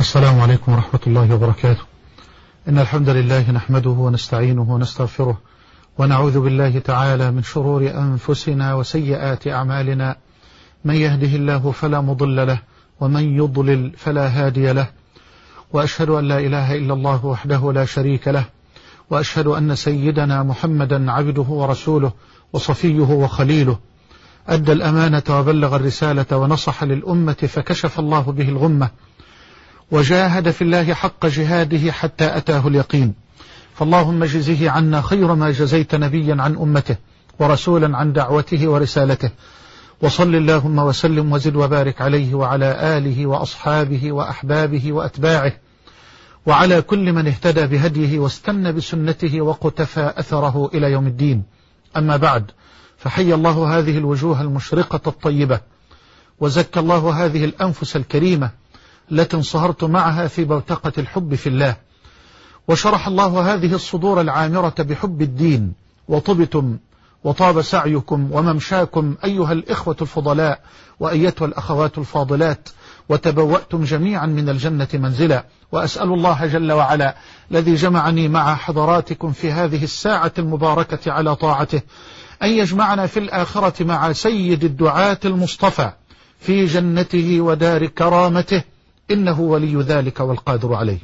السلام عليكم ورحمة الله وبركاته. إن الحمد لله نحمده ونستعينه ونستغفره ونعوذ بالله تعالى من شرور أنفسنا وسيئات أعمالنا. من يهده الله فلا مضل له ومن يضلل فلا هادي له. وأشهد أن لا إله إلا الله وحده لا شريك له. وأشهد أن سيدنا محمدا عبده ورسوله وصفيه وخليله. أدى الأمانة وبلغ الرسالة ونصح للأمة فكشف الله به الغمة. وجاهد في الله حق جهاده حتى أتاه اليقين. فاللهم جزه عنا خير ما جزيت نبيا عن أمته ورسولا عن دعوته ورسالته. وصل اللهم وسلم وزد وبارك عليه وعلى آله وأصحابه وأحبابه وأتباعه. وعلى كل من اهتدى بهديه واستنى بسنته وقتفى أثره إلى يوم الدين. أما بعد فحي الله هذه الوجوه المشرقة الطيبة. وزكى الله هذه الأنفس الكريمة التي انصهرت معها في بوتقة الحب في الله. وشرح الله هذه الصدور العامرة بحب الدين وطبتم وطاب سعيكم وممشاكم أيها الإخوة الفضلاء وأيتها الأخوات الفاضلات وتبوأتم جميعا من الجنة منزلا. وأسأل الله جل وعلا الذي جمعني مع حضراتكم في هذه الساعة المباركة على طاعته أن يجمعنا في الآخرة مع سيد الدعاة المصطفى في جنته ودار كرامته. إنه ولي ذلك والقادر عليه.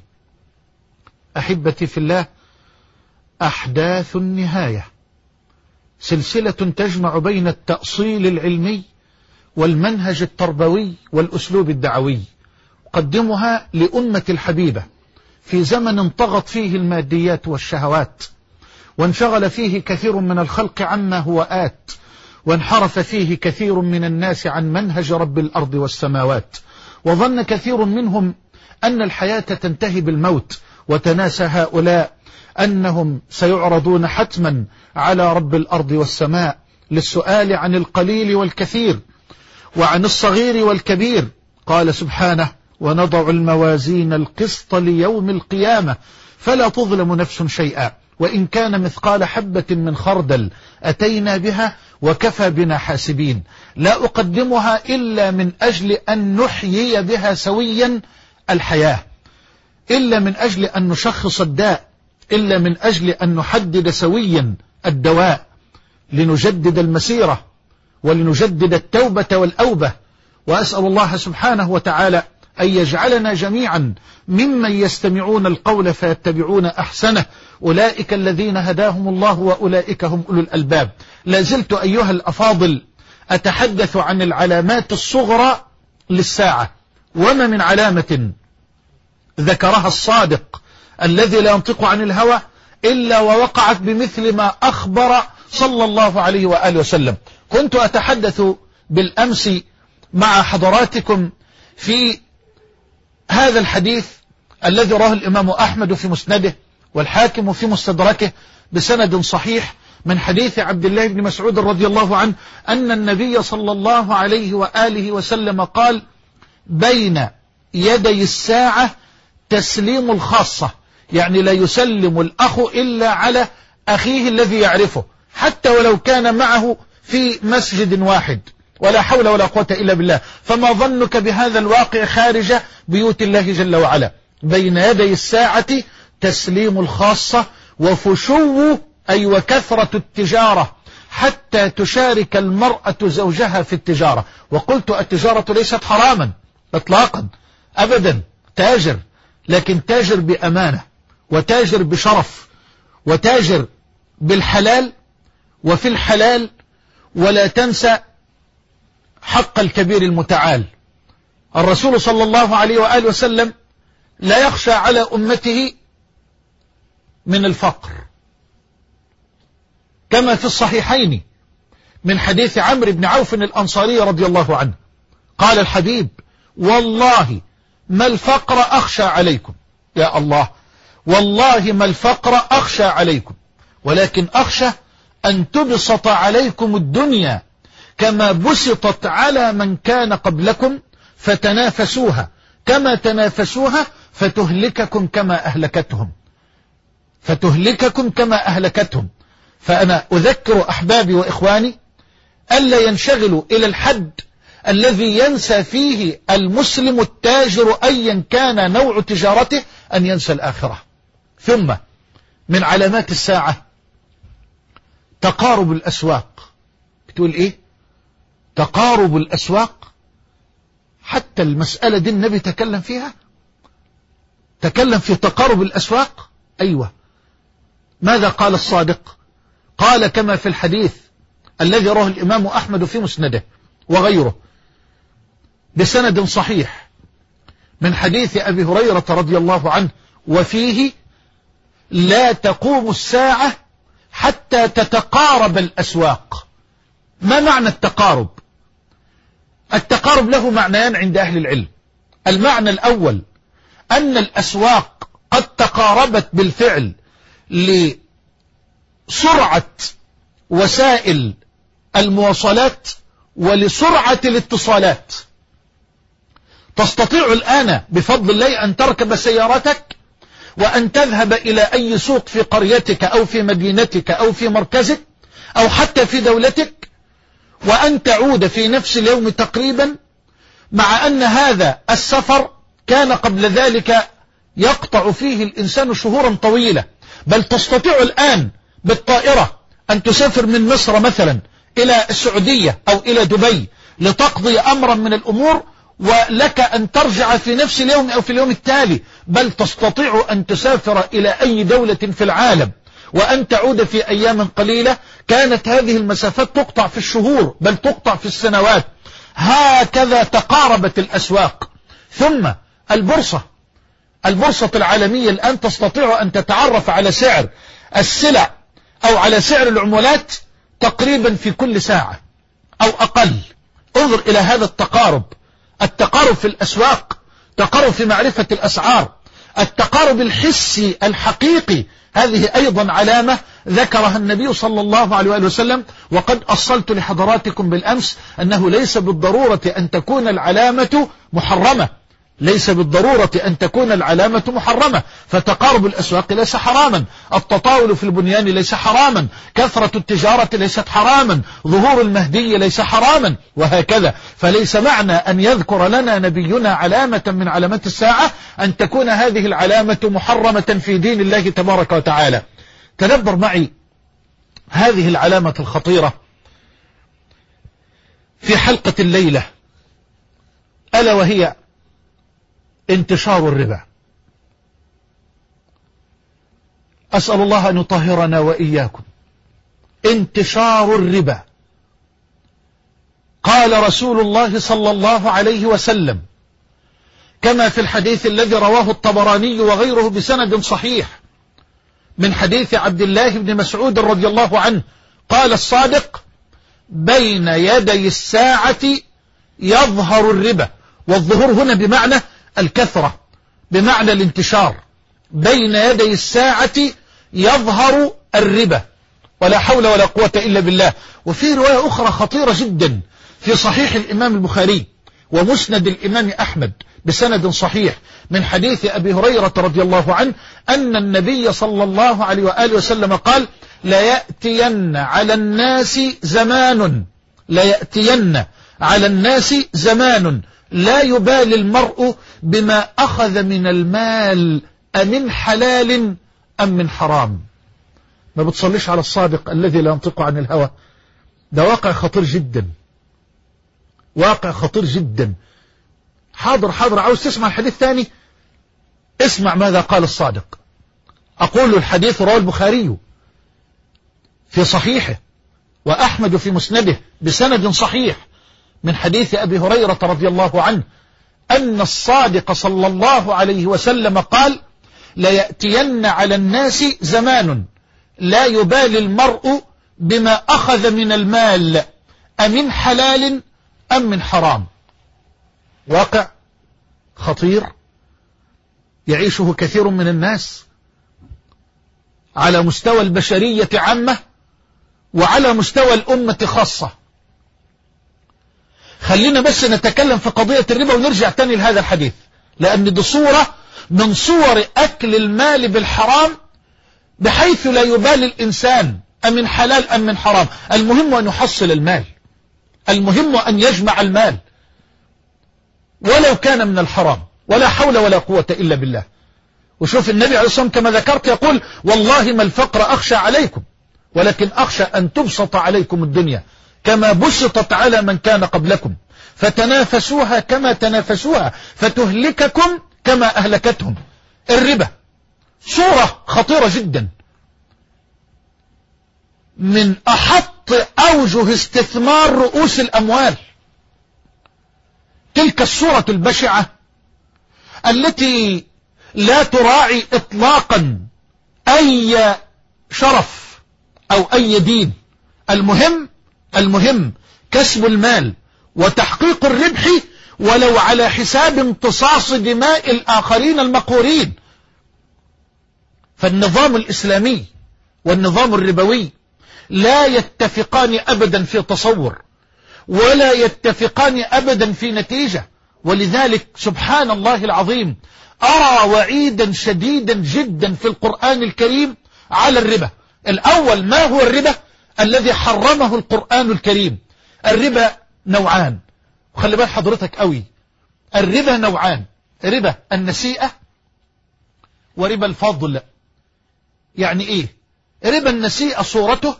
أحبتي في الله أحداث النهاية. سلسلة تجمع بين التأصيل العلمي والمنهج التربوي والأسلوب الدعوي. قدمها لأمة الحبيبة في زمن طغت فيه الماديات والشهوات وانشغل فيه كثير من الخلق عما هو آت وانحرف فيه كثير من الناس عن منهج رب الأرض والسماوات. وظن كثير منهم أن الحياة تنتهي بالموت وتناسى هؤلاء أنهم سيعرضون حتما على رب الأرض والسماء للسؤال عن القليل والكثير وعن الصغير والكبير. قال سبحانه ونضع الموازين القسط ليوم القيامة فلا تظلم نفس شيئا وإن كان مثقال حبة من خردل أتينا بها وكفى بنا حاسبين. لا أقدمها إلا من أجل أن نحيي بها سويا الحياة إلا من أجل أن نشخص الداء إلا من أجل أن نحدد سويا الدواء لنجدد المسيرة ولنجدد التوبة والأوبة. وأسأل الله سبحانه وتعالى أن يجعلنا جميعا ممن يستمعون القول فيتبعون أحسنه. أولئك الذين هداهم الله وأولئك هم أولو الألباب. لازلت أيها الأفاضل أتحدث عن العلامات الصغرى للساعة. وما من علامة ذكرها الصادق الذي لا ينطق عن الهوى إلا ووقعت بمثل ما أخبر صلى الله عليه وآله وسلم. كنت أتحدث بالأمس مع حضراتكم في هذا الحديث الذي راه الإمام أحمد في مسنده والحاكم في مستدركه بسند صحيح من حديث عبد الله بن مسعود رضي الله عنه أن النبي صلى الله عليه وآله وسلم قال بين يدي الساعة تسليم الخاصة يعني لا يسلم الأخ إلا على أخيه الذي يعرفه حتى ولو كان معه في مسجد واحد ولا حول ولا قوة إلا بالله. فما ظنك بهذا الواقع خارج بيوت الله جل وعلا؟ بين يدي الساعة تسليم الخاصة وفشو أي وكثرة التجارة حتى تشارك المرأة زوجها في التجارة. وقلت التجارة ليست حراما اطلاقا أبدا تاجر لكن تاجر بأمانة وتاجر بشرف وتاجر بالحلال وفي الحلال ولا تنسى حق الكبير المتعال. الرسول صلى الله عليه وآله وسلم لا يخشى على أمته من الفقر. كما في الصحيحين من حديث عمرو بن عوف الأنصاري رضي الله عنه. قال الحبيب والله ما الفقر أخشى عليكم. يا الله والله ما الفقر أخشى عليكم. ولكن أخشى أن تبسط عليكم الدنيا كما بسطت على من كان قبلكم فتنافسوها. كما تنافسوها فتهلككم كما أهلكتهم. فتهلككم كما أهلكتهم. فأنا أذكر أحبابي وإخواني ألا ينشغلوا إلى الحد الذي ينسى فيه المسلم التاجر أيا كان نوع تجارته أن ينسى الآخرة. ثم من علامات الساعة تقارب الأسواق. بتقول إيه؟ تقارب الأسواق. حتى المسألة دي النبي تكلم فيها. تكلم في تقارب الأسواق. أيوة. ماذا قال الصادق؟ قال كما في الحديث الذي رواه الإمام أحمد في مسنده وغيره بسند صحيح من حديث أبي هريرة رضي الله عنه وفيه لا تقوم الساعة حتى تتقارب الأسواق. ما معنى التقارب؟ التقارب له معنيان عند أهل العلم. المعنى الأول أن الأسواق قد تقاربت بالفعل لسرعة وسائل المواصلات ولسرعة الاتصالات. تستطيع الآن بفضل الله أن تركب سيارتك وأن تذهب إلى أي سوق في قريتك أو في مدينتك أو في مركزك أو حتى في دولتك وأن تعود في نفس اليوم تقريبا مع أن هذا السفر كان قبل ذلك يقطع فيه الإنسان شهورا طويلة. بل تستطيع الآن بالطائرة أن تسافر من مصر مثلا إلى السعودية أو إلى دبي لتقضي أمرا من الأمور ولك أن ترجع في نفس اليوم أو في اليوم التالي بل تستطيع أن تسافر إلى أي دولة في العالم. وأن تعود في أيام قليلة. كانت هذه المسافات تقطع في الشهور بل تقطع في السنوات. هكذا تقاربت الأسواق. ثم البورصة. البورصة العالمية الآن تستطيع أن تتعرف على سعر السلع أو على سعر العمولات تقريبا في كل ساعة أو أقل. انظر إلى هذا التقارب. التقارب في الأسواق تقارب في معرفة الأسعار التقارب الحسي الحقيقي. هذه أيضا علامة ذكرها النبي صلى الله عليه وآله وسلم. وقد أصلت لحضراتكم بالأمس أنه ليس بالضرورة أن تكون العلامة محرمة. ليس بالضرورة أن تكون العلامة محرمة. فتقارب الأسواق ليس حراما. التطاول في البنيان ليس حراما. كثرة التجارة ليست حراما. ظهور المهدي ليس حراما. وهكذا. فليس معنى أن يذكر لنا نبينا علامة من علامات الساعة أن تكون هذه العلامة محرمة في دين الله تبارك وتعالى. تدبر معي هذه العلامة الخطيرة في حلقة الليلة. ألا وهي انتشار الربا. أسأل الله أن يطهرنا وإياكم. انتشار الربا. قال رسول الله صلى الله عليه وسلم كما في الحديث الذي رواه الطبراني وغيره بسند صحيح من حديث عبد الله بن مسعود رضي الله عنه قال الصادق بين يدي الساعة يظهر الربا. والظهور هنا بمعنى الكثرة بمعنى الانتشار. بين يدي الساعة يظهر الربا ولا حول ولا قوة إلا بالله. وفي رواية أخرى خطيرة جدا في صحيح الإمام البخاري ومسند الإمام أحمد بسند صحيح من حديث أبي هريرة رضي الله عنه أن النبي صلى الله عليه وآله وسلم قال ليأتين على الناس زمان ليأتين على الناس زمان. لا يبالي المرء بما أخذ من المال أمن حلال أم من حرام. ما بتصليش على الصادق الذي لا ينطق عن الهوى. ده واقع خطير جدا. واقع خطير جدا. حاضر حاضر. عاوز تسمع الحديث ثاني اسمع ماذا قال الصادق. أقول الحديث رواه البخاري في صحيحه وأحمد في مسنده بسند صحيح من حديث أبي هريرة رضي الله عنه أن الصادق صلى الله عليه وسلم قال ليأتين على الناس زمان لا يبالي المرء بما أخذ من المال أمن حلال أم من حرام. واقع؟ خطير؟ يعيشه كثير من الناس على مستوى البشرية عامة وعلى مستوى الأمة خاصة. خلينا بس نتكلم في قضية الربا ونرجع تاني لهذا الحديث. لأن دي صورة من صور أكل المال بالحرام بحيث لا يبالي الإنسان أم من حلال أم من حرام. المهم أن يحصل المال. المهم أن يجمع المال. ولو كان من الحرام. ولا حول ولا قوة إلا بالله. وشوف النبي عليه الصلاة والسلام كما ذكرت يقول والله ما الفقر أخشى عليكم ولكن أخشى أن تبسط عليكم الدنيا. كما بسطت على من كان قبلكم. فتنافسوها كما تنافسوها فتهلككم كما أهلكتهم. الربا. صورة خطيرة جدا. من أحط أوجه استثمار رؤوس الأموال. تلك الصورة البشعة التي لا تراعي إطلاقا أي شرف أو أي دين. المهم المهم كسب المال وتحقيق الربح ولو على حساب امتصاص دماء الآخرين المقهورين. فالنظام الإسلامي والنظام الربوي لا يتفقان أبدا في تصور ولا يتفقان أبدا في نتيجة. ولذلك سبحان الله العظيم أرى وعيدا شديدا جدا في القرآن الكريم على الربا. الأول ما هو الربا؟ الذي حرمه القرآن الكريم. الربا نوعان. وخلي بال حضرتك قوي. الربا نوعان. ربا النسيئة وربا الفضل. يعني إيه؟ ربا النسيئة صورته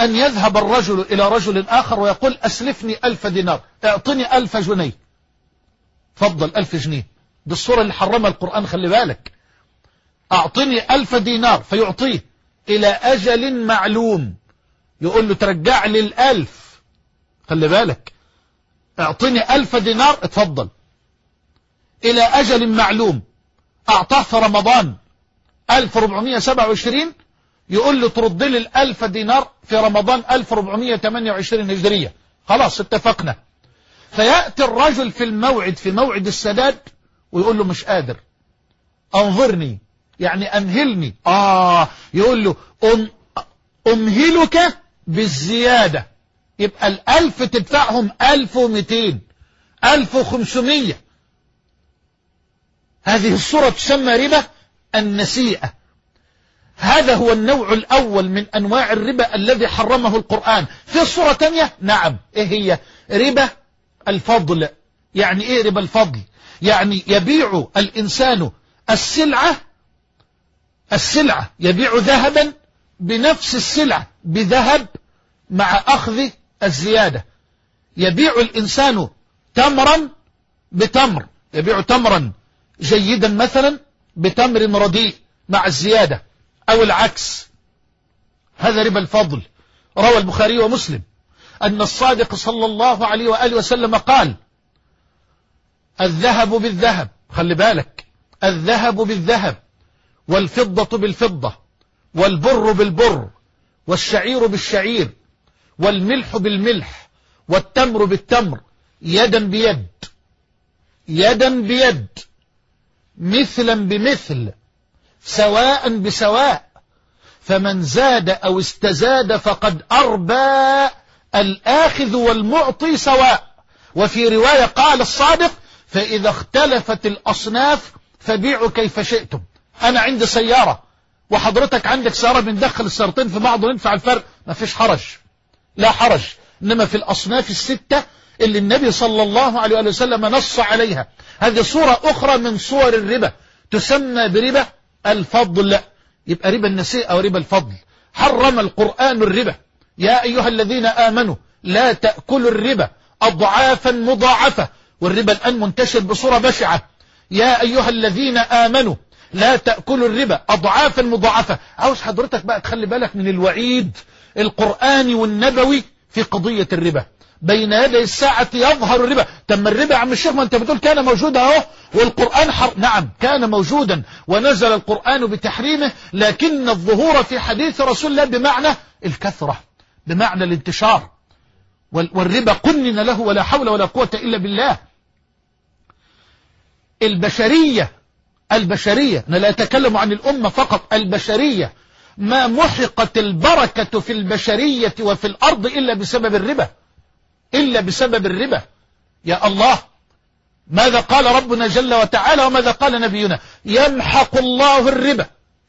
أن يذهب الرجل إلى رجل آخر ويقول أسلفني ألف دينار. أعطني ألف جنيه. فضل ألف جنيه. دي الصورة اللي حرمها القرآن خلي بالك. أعطني ألف دينار فيعطيه إلى أجل معلوم. يقول له ترجع لي الألف. خلي بالك. اعطني ألف دينار اتفضل. إلى أجل معلوم. أعطاه في رمضان. 1427 يقول له ترد لي الألف دينار في رمضان 1428 هجرية. خلاص اتفقنا. فيأتي الرجل في الموعد في موعد السداد ويقول له مش قادر. انظرني. يعني أمهلني آه يقول له أم أمهلك بالزيادة. يبقى الألف تدفعهم ألف ومتين ألف وخمسمية. هذه الصورة تسمى ربا النسيئة. هذا هو النوع الأول من أنواع الربا الذي حرمه القرآن. في صورة تانية؟ نعم. إيه هي؟ ربا الفضل. يعني إيه ربا الفضل؟ يعني يبيع الإنسان السلعة السلعة يبيع ذهبا بنفس السلعة بذهب مع أخذ الزيادة. يبيع الإنسان تمرا بتمر يبيع تمرا جيدا مثلا بتمر رديء مع الزيادة أو العكس. هذا ربا الفضل. روى البخاري ومسلم أن الصادق صلى الله عليه وآله وسلم قال الذهب بالذهب خلي بالك الذهب بالذهب والفضة بالفضة. والبر بالبر والشعير بالشعير والملح بالملح والتمر بالتمر يدا بيد يدا بيد مثلا بمثل سواء بسواء فمن زاد أو استزاد فقد أربى الآخذ والمعطي سواء. وفي رواية قال الصادق فإذا اختلفت الأصناف فبيعوا كيف شئتم. أنا عندي سيارة وحضرتك عندك سيارة بندخل السيارتين في بعض وندفع الفرق؟ ما فيش حرج. لا حرج. إنما في الأصناف الستة اللي النبي صلى الله عليه وسلم نص عليها. هذه صورة أخرى من صور الربا. تسمى بربا الفضل. يبقى ربا النسيء أو ربا الفضل. حرم القرآن الربا. يا أيها الذين آمنوا لا تأكلوا الربا أضعافا مضاعفة. والربا الآن منتشر بصورة بشعة. يا أيها الذين آمنوا لا تأكلوا الربا أضعافا مضاعفة. عاوز حضرتك بقى تخلي بالك من الوعيد القرآني والنبوي في قضية الربا. بين يدي الساعة يظهر الربا. تم الربا عم الشيخ ما انت بتقول كان موجودا اهو والقرآن حر... نعم كان موجودا ونزل القرآن بتحريمه لكن الظهور في حديث رسول الله بمعنى الكثرة بمعنى الانتشار. وال... والربا قنن له ولا حول ولا قوة إلا بالله. البشرية البشرية. أنا لا أتكلم عن الأمة فقط البشرية. ما محقت البركة في البشرية وفي الأرض إلا بسبب الربا. إلا بسبب الربا. يا الله. ماذا قال ربنا جل وتعالى وماذا قال نبينا؟ يمحق الله الربا.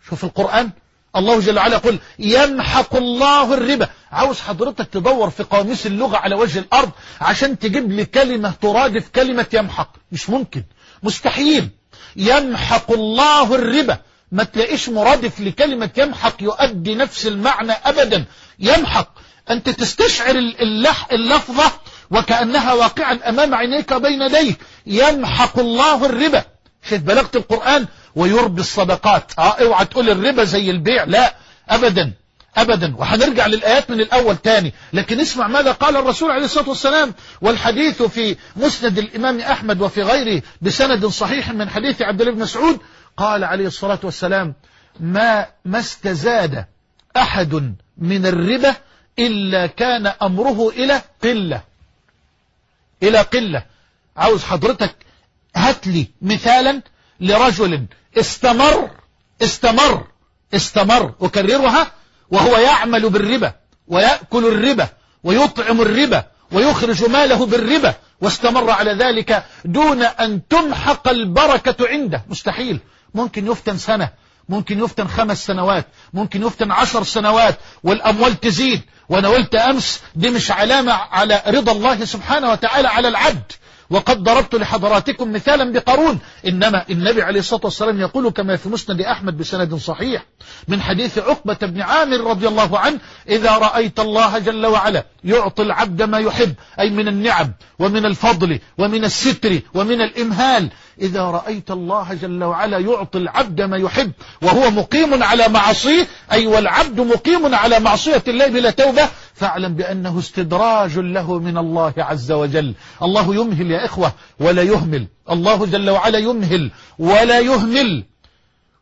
شوف القرآن. الله جل وعلا يقول يمحق الله الربا. عاوز حضرتك تدور في قواميس اللغة على وجه الأرض عشان تجيب لي كلمة ترادف كلمة يمحق. مش ممكن. مستحيل. يمحق الله الربا. ما تلاقيش مرادف لكلمة يمحق يؤدي نفس المعنى أبدا. يمحق. أنت تستشعر اللح اللفظة وكأنها واقعا أمام عينيك بين يديك. يمحق الله الربا. شوف بلغت القرآن. ويربي الصدقات. آه اوعى تقول الربا زي البيع. لا أبدا. أبدا. وهنرجع للآيات من الأول تاني. لكن اسمع ماذا قال الرسول عليه الصلاة والسلام. والحديث في مسند الإمام أحمد وفي غيره بسند صحيح من حديث عبد الله بن مسعود. قال عليه الصلاة والسلام ما ما استزاد أحد من الربا إلا كان أمره إلى قلة. إلى قلة. عاوز حضرتك هات لي مثالا لرجل استمر استمر استمر أكررها. وهو يعمل بالربا ويأكل الربا ويطعم الربا ويخرج ماله بالربا واستمر على ذلك دون أن تمحق البركة عنده. مستحيل. ممكن يفتن سنة ممكن يفتن خمس سنوات ممكن يفتن عشر سنوات والأموال تزيد. وأنا قلت أمس دي مش علامة على رضا الله سبحانه وتعالى على العبد. وقد ضربت لحضراتكم مثالا بقارون. إنما النبي عليه الصلاة والسلام يقول كما في مسند أحمد بسند صحيح من حديث عقبة بن عامر رضي الله عنه إذا رأيت الله جل وعلا يعطي العبد ما يحب أي من النعم ومن الفضل ومن الستر ومن الإمهال إذا رأيت الله جل وعلا يعطي العبد ما يحب وهو مقيم على معصيه أي والعبد مقيم على معصية الله بلا توبة فاعلم بأنه استدراج له من الله عز وجل. الله يمهل يا إخوة ولا يهمل. الله جل وعلا يمهل ولا يهمل.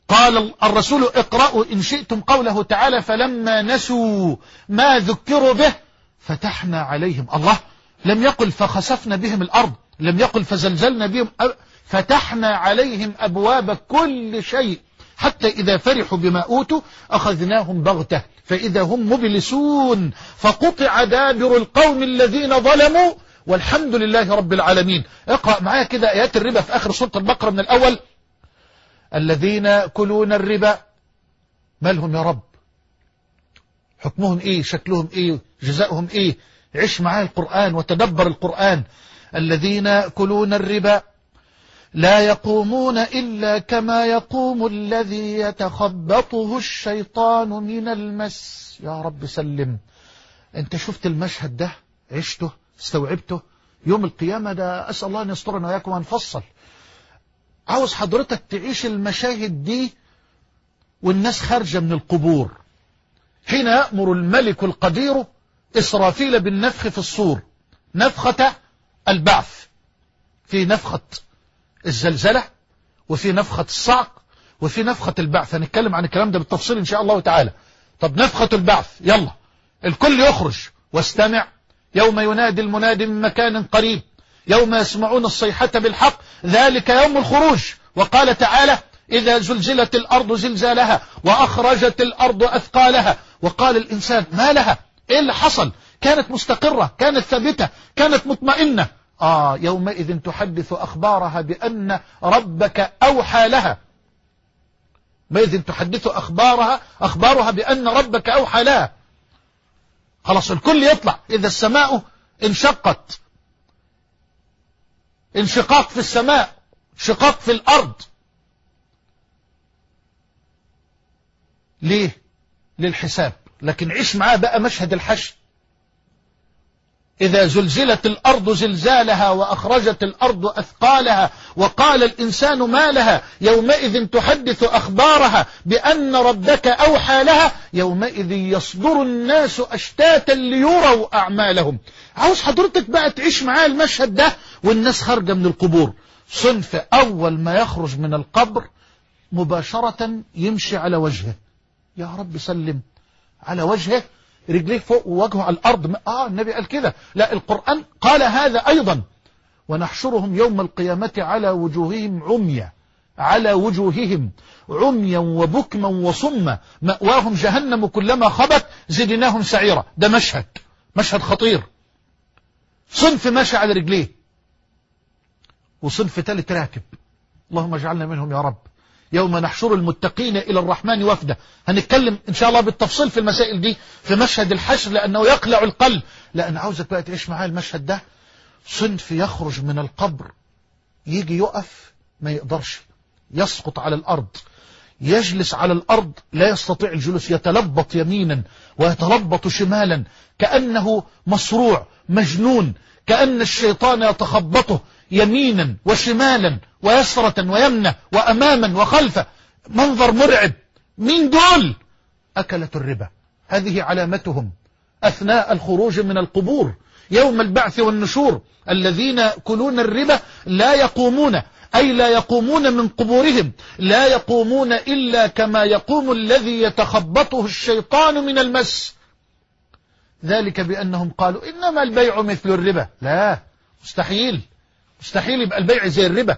قال الرسول اقرأوا إن شئتم قوله تعالى فلما نسوا ما ذكروا به فتحنا عليهم. الله لم يقل فخسفنا بهم الأرض لم يقل فزلزلنا بهم. فتحنا عليهم أبواب كل شيء. حتى إذا فرحوا بما أوتوا أخذناهم بغتة. فإذا هم مبلسون فقطع دابر القوم الذين ظلموا. والحمد لله رب العالمين. اقرأ معايا كده آيات الربا في آخر سورة البقرة من الأول. الذين يأكلون الربا مالهم يا رب؟ حكمهم إيه؟ شكلهم إيه؟ جزاؤهم إيه؟ عش معايا القرآن وتدبر القرآن. الذين يأكلون الربا لا يقومون إلا كما يقوم الذي يتخبطه الشيطان من المس. يا رب سلم. أنت شفت المشهد ده؟ عشته؟ استوعبته؟ يوم القيامة ده أسأل الله أن يسترنا وياكم ونفصل عاوز حضرتك تعيش المشاهد دي والناس خارجة من القبور. حين يأمر الملك القدير إسرافيل بالنفخ في الصور. نفخة البعث. في نفخة الزلزلة وفي نفخة الصعق وفي نفخة البعث. هنتكلم عن الكلام ده بالتفصيل إن شاء الله تعالى. طب نفخة البعث يلا. الكل يخرج واستمع. يوم ينادي المنادي من مكان قريب. يوم يسمعون الصيحة بالحق. ذلك يوم الخروج. وقال تعالى إذا زلزلت الأرض زلزالها وأخرجت الأرض أثقالها. وقال الإنسان ما لها؟ إيه اللي حصل؟ كانت مستقرة كانت ثابتة كانت مطمئنة. آه يومئذ تحدث أخبارها بأن ربك أوحى لها. يومئذ تحدث أخبارها أخبارها بأن ربك أوحى لها. خلاص الكل يطلع. إذا السماء انشقت. انشقاق في السماء شقاق في الأرض. ليه؟ للحساب. لكن عيش معاه بقى مشهد الحشد. إذا زلزلت الأرض زلزالها وأخرجت الأرض أثقالها وقال الإنسان ما لها يومئذ تحدث أخبارها بأن ربك أوحى لها يومئذ يصدر الناس أشتاتا ليروا أعمالهم. عاوز حضرتك بقى تعيش معاه المشهد ده؟ والناس خارجة من القبور. صنف أول ما يخرج من القبر مباشرة يمشي على وجهه. يا رب سلم على وجهه رجليه فوق ووجهه على الأرض. آه النبي قال كده. لا القرآن قال هذا أيضا. ونحشرهم يوم القيامة على وجوههم عميا على وجوههم عميا وبكما وصما. مأواهم جهنم كلما خبت زدناهم سعيرا. ده مشهد. مشهد خطير. صنف ماشي على رجليه. وصنف ثالث راكب. اللهم اجعلنا منهم يا رب. يوم نحشر المتقين إلى الرحمن وفدا. هنتكلم إن شاء الله بالتفصيل في المسائل دي في مشهد الحشر لأنه يقلع القلب. لأن عاوزك بقى تعيش معايا المشهد ده. صنف يخرج من القبر يجي يقف ما يقدرش. يسقط على الأرض. يجلس على الأرض لا يستطيع الجلوس. يتلبط يمينا ويتلبط شمالا كأنه مصروع مجنون كأن الشيطان يتخبطه. يمينا وشمالا ويسرة ويمنة وأماما وخلفه منظر مرعب. مين دول؟ أكلة الربا. هذه علامتهم أثناء الخروج من القبور يوم البعث والنشور. الذين يأكلون الربا لا يقومون أي لا يقومون من قبورهم. لا يقومون إلا كما يقوم الذي يتخبطه الشيطان من المس. ذلك بأنهم قالوا إنما البيع مثل الربا. لا مستحيل. مستحيل يبقى البيع زي الربا.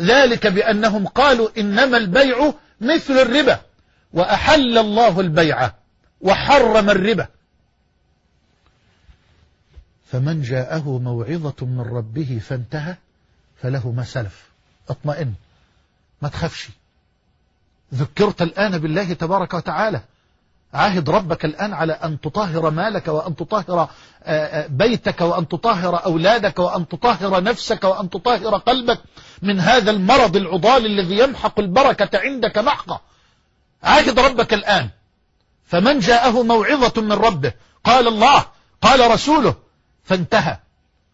ذلك بأنهم قالوا إنما البيع مثل الربا وأحل الله البيع وحرم الربا. فمن جاءه موعظة من ربه فانتهى فله ما سلف. اطمئن. ما تخافش. ذكرت الآن بالله تبارك وتعالى. عاهد ربك الآن على أن تطهر مالك وأن تطهر بيتك وأن تطهر أولادك وأن تطهر نفسك وأن تطهر قلبك من هذا المرض العضال الذي يمحق البركة عندك محقة. عاهد ربك الآن. فمن جاءه موعظة من ربه. قال الله قال رسوله فانتهى.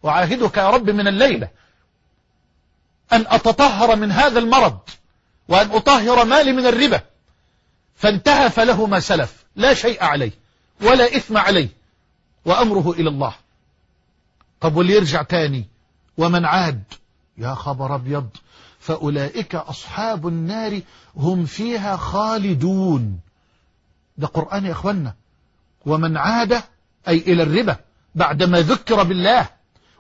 وعاهدك يا رب من الليلة. أن أتطهر من هذا المرض وأن أطهر مالي من الربا. فانتهى فله ما سلف. لا شيء عليه ولا إثم عليه وأمره إلى الله. طب واللي يرجع تاني؟ ومن عاد؟ يا خبر أبيض. فأولئك أصحاب النار هم فيها خالدون. ده قرآن يا أخوانا ومن عاد أي إلى الربا بعدما ذكر بالله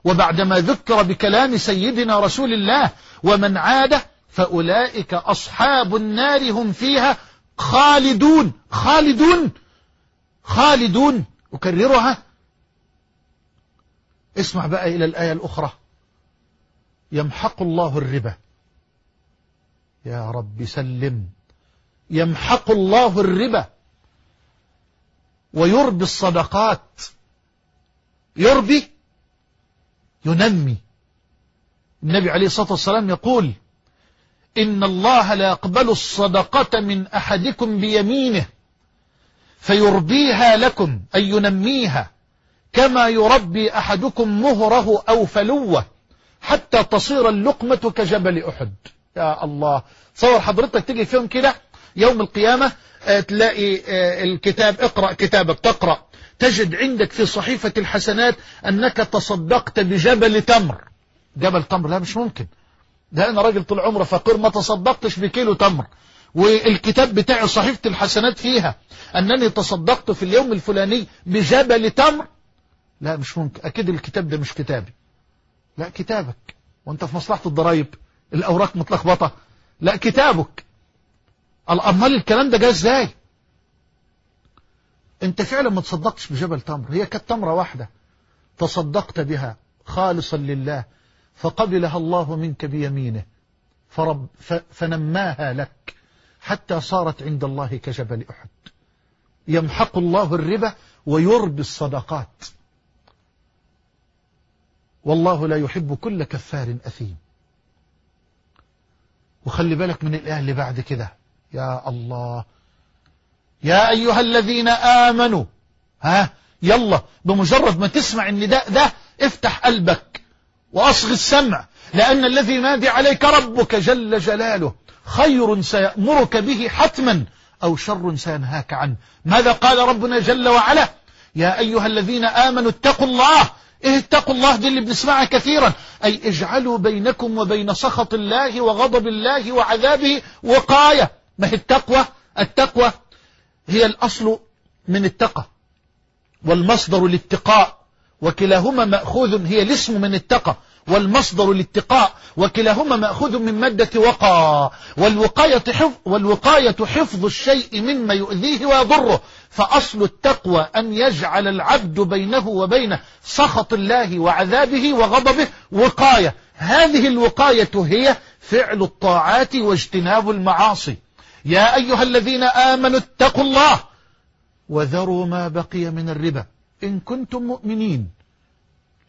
وبعدما ذكر بكلام سيدنا رسول الله ومن عاد فأولئك أصحاب النار هم فيها خالدون خالدون خالدون. أكررها. اسمع بقى إلى الآية الأخرى. يمحق الله الربا. يا رب سلم. يمحق الله الربا. ويربي الصدقات. يربي ينمي. النبي عليه الصلاة والسلام يقول إن الله لا يقبل الصدقة من أحدكم بيمينه فيربيها لكم أي ينميها كما يربي أحدكم مهره أو فلوه حتى تصير اللقمة كجبل أحد. يا الله. صور حضرتك تيجي فيهم كده يوم القيامة تلاقي الكتاب اقرأ كتابك تقرأ. تجد عندك في صحيفة الحسنات أنك تصدقت بجبل تمر. جبل تمر؟ لا مش ممكن. ده أنا راجل طول عمره فقير ما تصدقتش بكيلو تمر. والكتاب بتاعي صحيفة الحسنات فيها أنني تصدقت في اليوم الفلاني بجبل تمر. لا مش ممكن. أكيد الكتاب ده مش كتابي. لا كتابك. وأنت في مصلحة الضرايب. الأوراق متلخبطة. لا كتابك. الأمال الكلام ده جاء إزاي؟ أنت فعلا ما تصدقتش بجبل تمر. هي كانت تمرة واحدة. تصدقت بها خالصا لله. فقبلها الله منك بيمينه فرب فنماها لك حتى صارت عند الله كجبل أحد. يمحق الله الربا ويربي الصدقات. والله لا يحب كل كفار أثيم. وخلي بالك من الآية اللي بعد كده. يا الله يا أيها الذين آمنوا ها يلا بمجرد ما تسمع النداء ده افتح قلبك. وأصغ السمع لأن الذي نادي عليك ربك جل جلاله خير سيأمرك به حتما أو شر سينهاك عنه. ماذا قال ربنا جل وعلا؟ يا أيها الذين آمنوا اتقوا الله إيه اتقوا الله؟ دي اللي بنسمعها كثيرا. أي اجعلوا بينكم وبين سخط الله وغضب الله وعذابه وقاية. ما هي التقوى؟ التقوى هي الأصل من التقى والمصدر الاتقاء وكلاهما مأخوذ هي الاسم من التقى والمصدر الاتقاء وكلاهما مأخوذ من مادة وقى. والوقاية حفظ, والوقاية حفظ الشيء مما يؤذيه ويضره. فأصل التقوى أن يجعل العبد بينه وبين سخط الله وعذابه وغضبه وقاية. هذه الوقاية هي فعل الطاعات واجتناب المعاصي. يا أيها الذين آمنوا اتقوا الله وذروا ما بقي من الربا إن كنتم مؤمنين.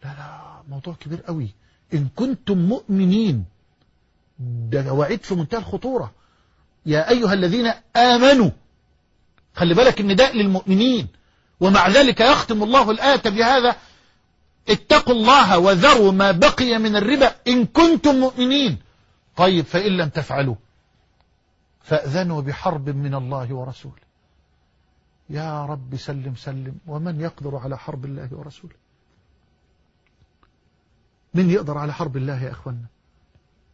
لا لا موضوع كبير قوي. إن كنتم مؤمنين. ده وعيد في منتهى الخطورة. يا أيها الذين آمنوا خلي بالك النداء للمؤمنين. ومع ذلك يختم الله الآية بهذا. اتقوا الله وذروا ما بقي من الربا إن كنتم مؤمنين. طيب فإن لم تفعلوا فأذنوا بحرب من الله ورسوله. يا رب سلم سلم. ومن يقدر على حرب الله ورسوله؟ من يقدر على حرب الله يا أخوانا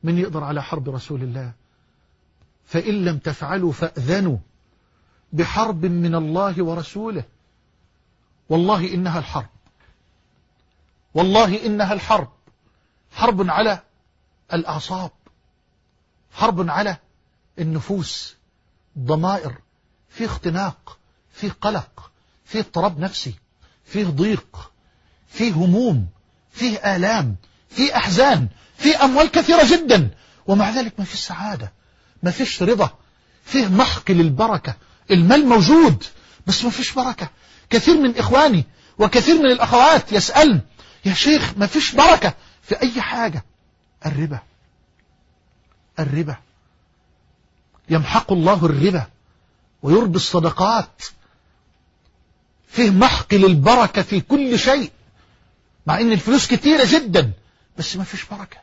من يقدر على حرب رسول الله؟ فإن لم تفعلوا فأذنوا بحرب من الله ورسوله. والله إنها الحرب. والله إنها الحرب. حرب على الأعصاب. حرب على النفوس. ضمائر. في اختناق. في قلق. في اضطراب نفسي. فيه ضيق. فيه هموم. فيه آلام. فيه أحزان فيه أموال كثيرة جدا. ومع ذلك ما فيش سعادة ما فيش رضا فيه محق للبركة. المال موجود بس ما فيش بركة. كثير من إخواني وكثير من الأخوات يسأل يا شيخ ما فيش بركة في أي حاجة؟ الربا. الربا. يمحق الله الربا ويربي الصدقات. فيه محق للبركة في كل شيء مع إن الفلوس كتيرة جدا. بس ما فيش بركة.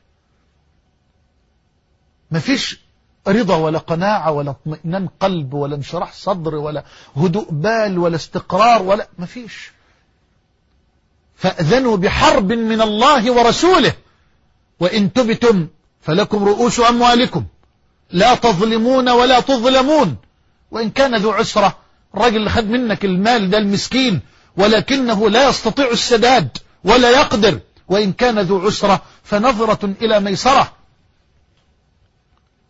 ما فيش رضا ولا قناعة ولا اطمئنان قلب ولا انشراح صدر ولا هدوء بال ولا استقرار ولا ما فيش. فأذنوا بحرب من الله ورسوله. وإن تبتم فلكم رؤوس أموالكم. لا تظلمون ولا تظلمون. وإن كان ذو عسرة الراجل اللي خد منك المال ده المسكين ولكنه لا يستطيع السداد ولا يقدر. وإن كان ذو عسرة فنظرة إلى ميسرة.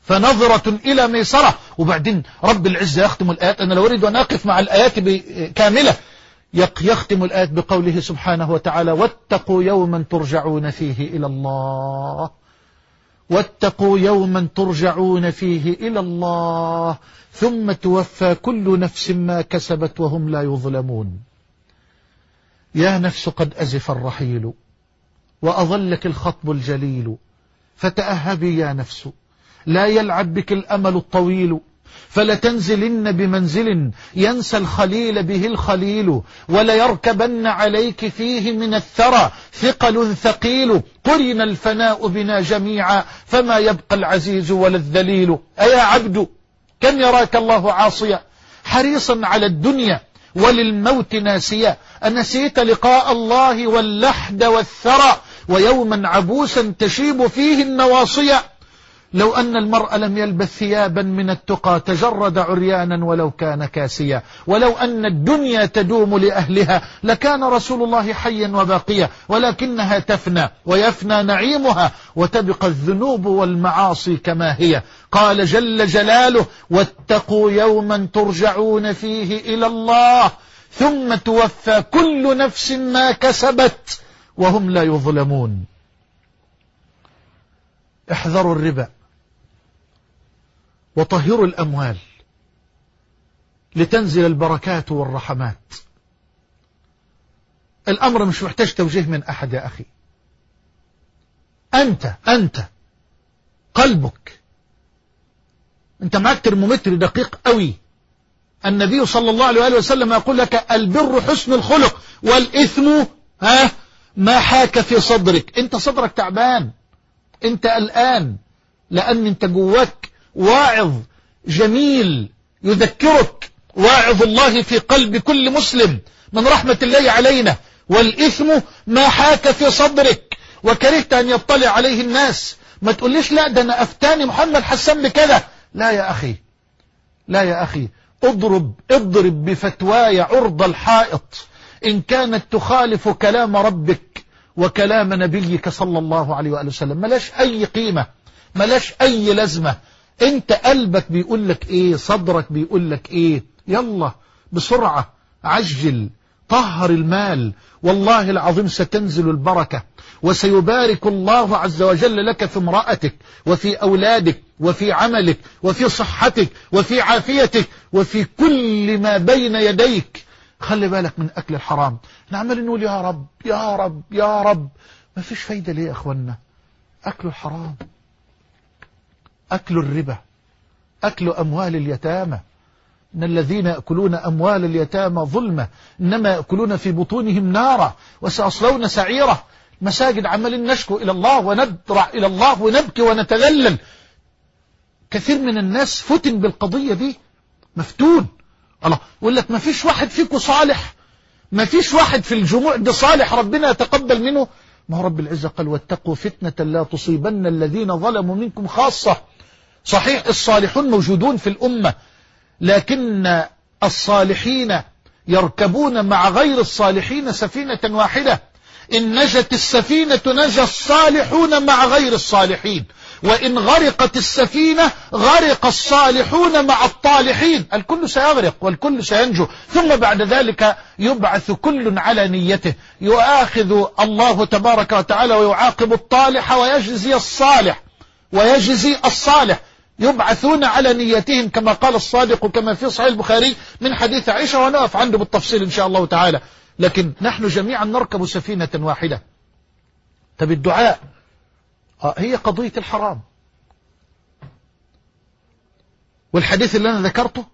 فنظرة إلى ميسرة. وبعدين رب العزة يختم الآيات أنا لو أريد أن أقف مع الآيات كاملة يختم الآيات بقوله سبحانه وتعالى واتقوا يوما ترجعون فيه إلى الله. واتقوا يوما ترجعون فيه إلى الله. ثم توفى كل نفس ما كسبت وهم لا يظلمون. يا نفس قد أزف الرحيل. وأظلك الخطب الجليل. فتأهبي يا نفس. لا يلعب بك الأمل الطويل. فلتنزلن بمنزل ينسى الخليل به الخليل. وليركبن عليك فيه من الثرى ثقل ثقيل. قرن الفناء بنا جميعا. فما يبقى العزيز ولا الذليل. أيا عبد كم يراك الله عاصيا؟ حريصا على الدنيا وللموت ناسيا. أنسيت لقاء الله واللحد والثرى. ويوما عبوسا تشيب فيه النواصيا لو أن المرء لم يلبث ثيابا من التقى تجرد عريانا ولو كان كاسيا. ولو أن الدنيا تدوم لأهلها لكان رسول الله حيا وباقيا ولكنها تفنى ويفنى نعيمها وتبقى الذنوب والمعاصي كما هي. قال جل جلاله واتقوا يوما ترجعون فيه إلى الله ثم توفى كل نفس ما كسبت. وهم لا يظلمون. احذروا الربا وطهروا الأموال لتنزل البركات والرحمات. الأمر مش محتاج توجيه من أحد يا أخي. أنت أنت قلبك. أنت معك ترمومتر دقيق قوي. النبي صلى الله عليه وسلم يقول لك البر حسن الخلق والإثم ها؟ ما حاك في صدرك. أنت صدرك تعبان. أنت الآن لأن أنت جواك واعظ جميل يذكرك. واعظ الله في قلب كل مسلم. من رحمة الله علينا. والإثم ما حاك في صدرك. وكرهت أن يطلع عليه الناس. ما تقوليش لا ده أنا أفتاني محمد حسن بكذا. لا يا أخي. لا يا أخي. اضرب اضرب بفتواي عرض الحائط. إن كانت تخالف كلام ربك وكلام نبيك صلى الله عليه وآله وسلم ملاش أي قيمة ملاش أي لازمة. أنت قلبك بيقول لك إيه صدرك بيقول لك إيه. يلا بسرعة عجل طهر المال. والله العظيم ستنزل البركة وسيبارك الله عز وجل لك في امرأتك وفي أولادك وفي عملك وفي صحتك وفي عافيتك وفي كل ما بين يديك. خلي بالك من أكل الحرام. نعمل نقول يا رب يا رب يا رب. ما فيش فايدة ليه يا أخوانا أكل الحرام. أكل الربا. أكل أموال اليتامى. إن الذين يأكلون أموال اليتامى ظلمة. إنما يأكلون في بطونهم نارا. وسيصلون سعيرة. مساجد عمال نشكو إلى الله وندرع إلى الله ونبكي ونتذلل. كثير من الناس فتن بالقضية دي. مفتون. الله. يقول لك ما فيش واحد فيكم صالح. ما فيش واحد في الجموع ده صالح ربنا يتقبل منه. ما هو رب العزة قال واتقوا فتنة لا تصيبن الذين ظلموا منكم خاصة. صحيح الصالحون موجودون في الأمة لكن الصالحين يركبون مع غير الصالحين سفينة واحدة. إن نجت السفينة نجى الصالحون مع غير الصالحين. وإن غرقت السفينة غرق الصالحون مع الطالحين. الكل سيغرق والكل سينجو. ثم بعد ذلك يبعث كل على نيته. يؤاخذ الله تبارك وتعالى ويعاقب الطالح ويجزي الصالح. ويجزي الصالح. يبعثون على نيتهم كما قال الصادق كما في صحيح البخاري من حديث عائشة ونقف عنده بالتفصيل إن شاء الله تعالى. لكن نحن جميعا نركب سفينة واحدة. طب الدعاء؟ هي قضية الحرام. والحديث اللي أنا ذكرته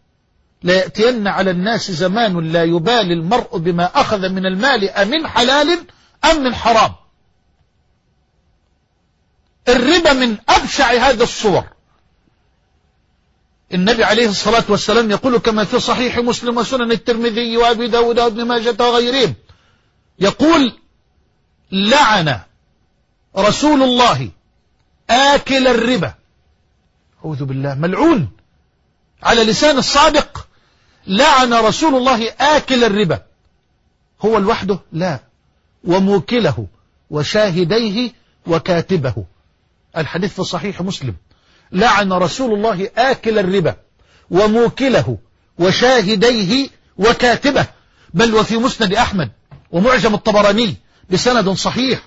لا يأتين على الناس زمان لا يبالي المرء بما أخذ من المال أمن حلال أم من حرام. الربا من أبشع هذا الصور. النبي عليه الصلاة والسلام يقول كما في صحيح مسلم وسنن الترمذي وأبي داود وابن ماجة وغيرهم يقول لعن رسول الله آكل الربا. أعوذ بالله. ملعون. على لسان الصادق. لعن رسول الله آكل الربا. هو لوحده؟ لا. وموكله. وشاهديه. وكاتبه. الحديث في صحيح مسلم. لعن رسول الله آكل الربا. وموكله. وشاهديه. وكاتبه. بل وفي مسند أحمد. ومعجم الطبراني. بسند صحيح.